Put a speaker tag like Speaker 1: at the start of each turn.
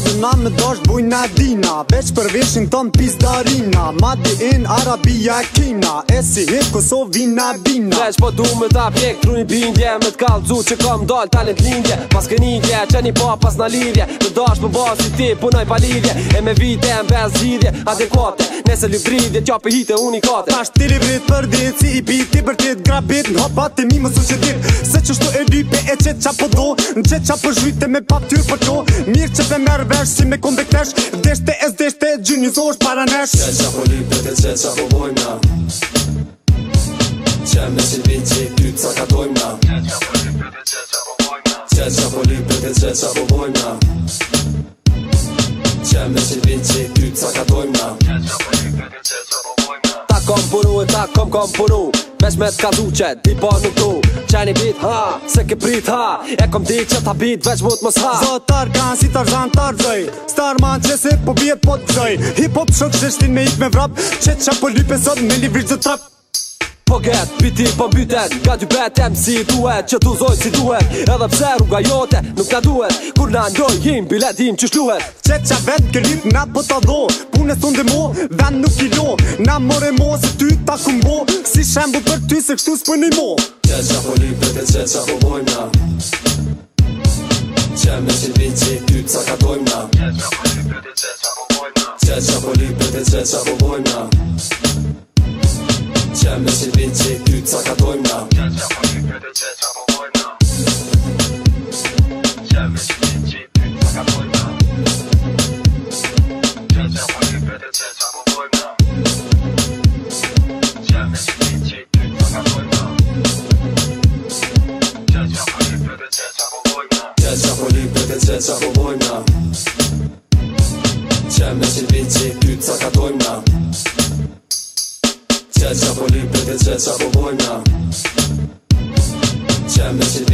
Speaker 1: dëna me dosh bujna dina Veç për vishin ton pizdarina Mati
Speaker 2: in Arabia Kina E si hip Kosovina bina Veç po du me ta pjek Truni bindje me t'kall dzu që kom dal talent lindje Pas ke nindje që një pa pas në lirje Me dosh për po basi ti punoj pa E me vite e mbez gjidje Adekuate nese dridje Qa për e unikate Ta shtiri vrit për dit si i bit Ti për tit grabit në hopat të mi më su që
Speaker 1: dit Se që shtu e lype e qe qa po do Në qe qa po zhvite me për vesh Si me kombe këtesh Deshte e zdeshte Gjynë një zosh para nesh Qe qa
Speaker 3: po lipe dhe qe qa po bojmë na Qe me si vit që i ty të sakatojmë na Qe qa po lipe dhe qe qa po bojmë na
Speaker 2: Qe me si vit që i ty të sakatojmë na Qe qa po lipe dhe qe qa po bojmë na puru e ta kom kom puru Mes me t'ka qe di pa nuk du Qeni bit, ha, se ke prit, ha E kom di qe ta bit, veç mut mës ha Zotar kan si tar
Speaker 1: zan Star man qe se po biet po të Hip hop shok qështin me ik me vrap Qe
Speaker 2: qa po lype sot me livrit zë trap po get Piti po mbytet, ka dy betem si duhet Që tu zoj si duhet, edhe pse rruga jote Nuk ta duhet, kur na ndoj jim, bilet jim që shluhet Qe qa vet kërim, na po të dho Pune e sonde mo, ven nuk i lo
Speaker 1: Na more mo, se ty ta kumbo Si shembu për ty, se kështu s'pëni mo
Speaker 3: Qe qa po lipe dhe qe qa po bojmë na Qe me qitë vit që i ty të sakatojmë na Qe qa po lipe dhe qe qa po bojmë na Qe qa po lipe dhe qe qa po bojmë na Ciemne się pięci, picaka dojna Trzecia polityka, trzecia powojna Ciemne się pięci, picaka Serca powojna Ciemne się